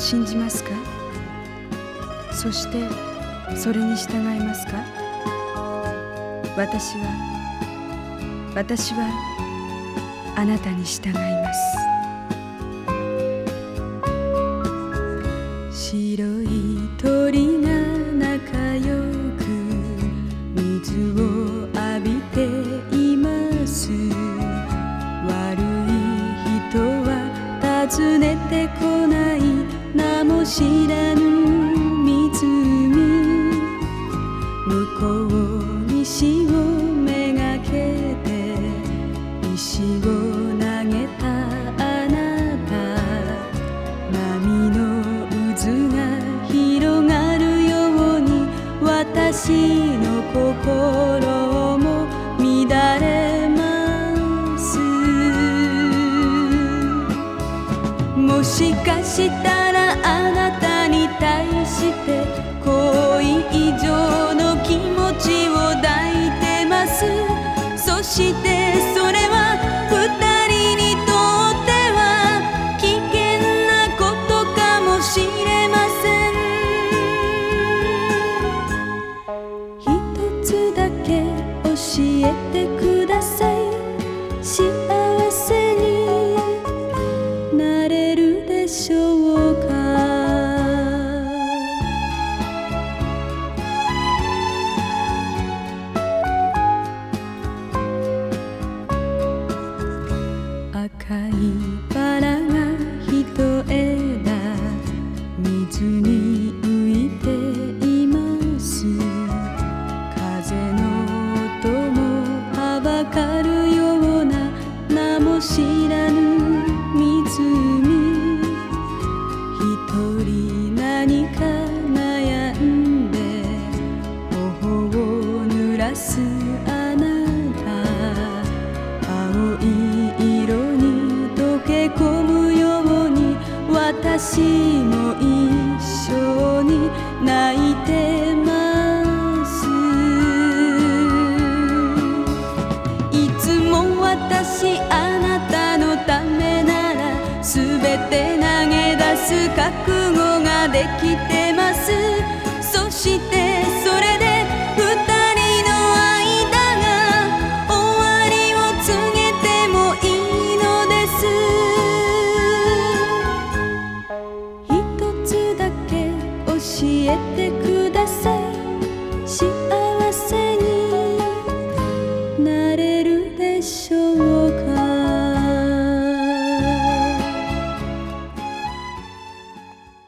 信じますか？そしてそれに従いますか？私は私はあなたに従います。白い鳥が仲良く水を浴びています。悪い人は訪ねてこない。知らぬ湖向こう岸をめがけて石を投げたあなた。波の渦が広がるように私の心も乱れますもしかしたら赤い私も一緒に泣いてます。いつも私あなたのためならすべて投げ出す覚悟ができてますそして